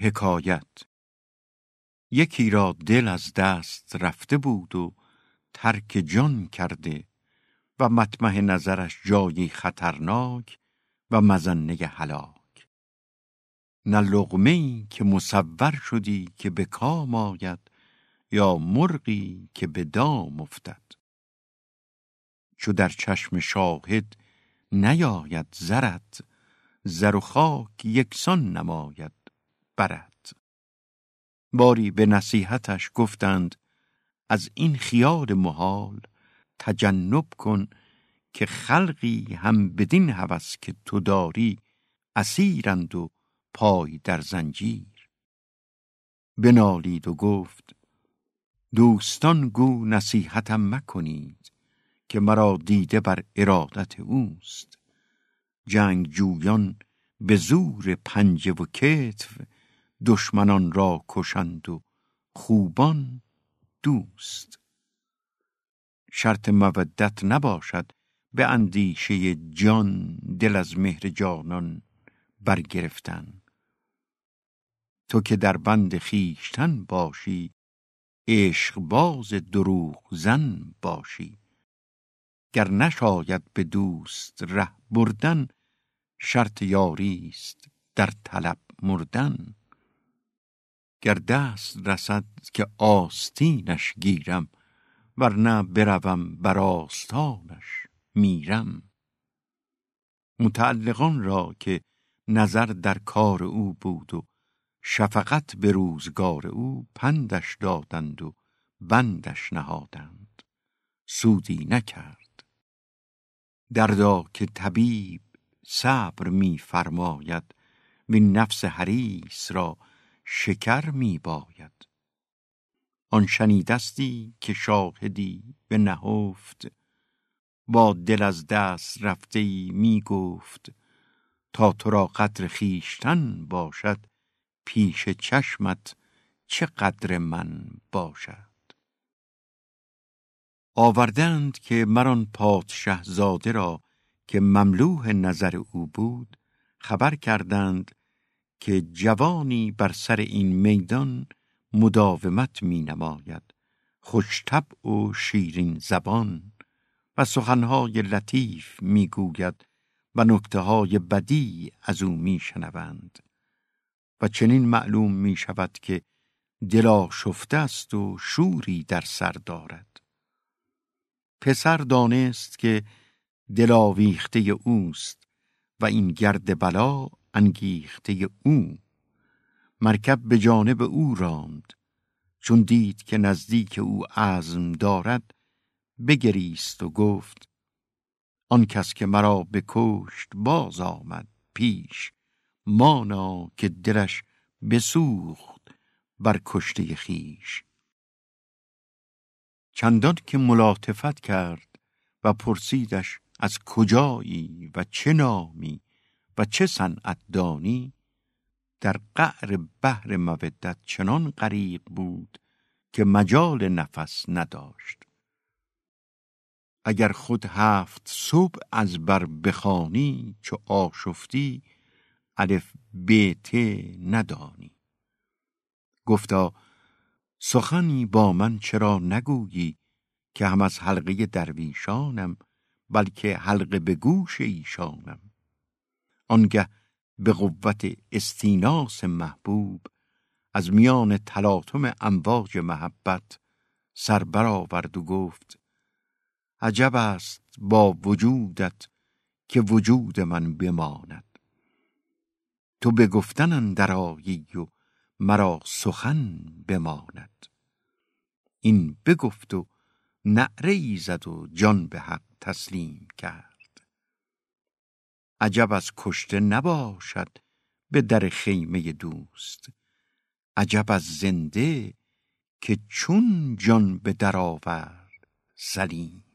حکایت. یکی را دل از دست رفته بود و ترک جان کرده و مطمح نظرش جایی خطرناک و مزنه هلاک. نه لغمه که مصور شدی که به کام آید یا مرغی که به دام افتد. چو در چشم شاهد نیاید زرت زر و خاک یکسان نماید. برد. باری به نصیحتش گفتند از این خیال محال تجنب کن که خلقی هم بدین هوس که تو داری اسیرند و پای در زنجیر. بنالید و گفت دوستان گو نصیحتم مکنید که مرا دیده بر ارادت اوست. جنگ جویان به زور پنجه و کتف دشمنان را کشند و خوبان دوست. شرط مودت نباشد به اندیشه جان دل از مهر جانان برگرفتن. تو که در بند خیشتن باشی عشق باز دروغ زن باشی. گر نشاید به دوست ره بردن شرط یاری است در طلب مردن. گر دست رسد که آستینش گیرم ورنه بروم بر آستانش میرم. متعلقان را که نظر در کار او بود و شفقت به روزگار او پندش دادند و بندش نهادند. سودی نکرد. دردا که طبیب صبر می فرماید وین نفس حریص را شکر می باید. آن شنیدستی که شاهدی به نهفت. با دل از دست رفته ای می گفت تا تو را قدر خیشتن باشد پیش چشمت چه قدر من باشد. آوردند که مران پادشه زاده را که مملوح نظر او بود خبر کردند که جوانی بر سر این میدان مداومت می نماید خوشتب و شیرین زبان و سخنهای لطیف می گوید و نکته های بدی از او می شنوند و چنین معلوم می شود که دلا شفته است و شوری در سر دارد. پسر دانست که دلاویخته اوست و این گرد بلا انگیخته او. مرکب به جانب او راند. چون دید که نزدیک او عزم دارد بگریست و گفت آن کس که مرا بکشت باز آمد پیش مانا که دلش بسوخت بر کشته خیش چندان که ملاطفت کرد و پرسیدش از کجایی و چه نامی و چه صنعت دانی در قعر بحر مودت چنان غریق بود که مجال نفس نداشت. اگر خود هفت صبح از بر بخانی چو آشفتی الف ب ت ندانی. گفتا سخنی با من چرا نگویی که هم از حلقه درویشانم بلکه حلقه به گوش ایشانم؟ آنگه به قوت استیناس محبوب از میان تلاطم امواج محبت سر برآورد و گفت عجب است با وجودت که وجود من بماند. تو به گفتن اندر و مرا سخن بماند. این بگفت و نعره زد و جان به حق تسلیم کرد. عجب از کشته نباشد به در خیمه دوست. عجب از زنده که چون جان به در آورد سلیم.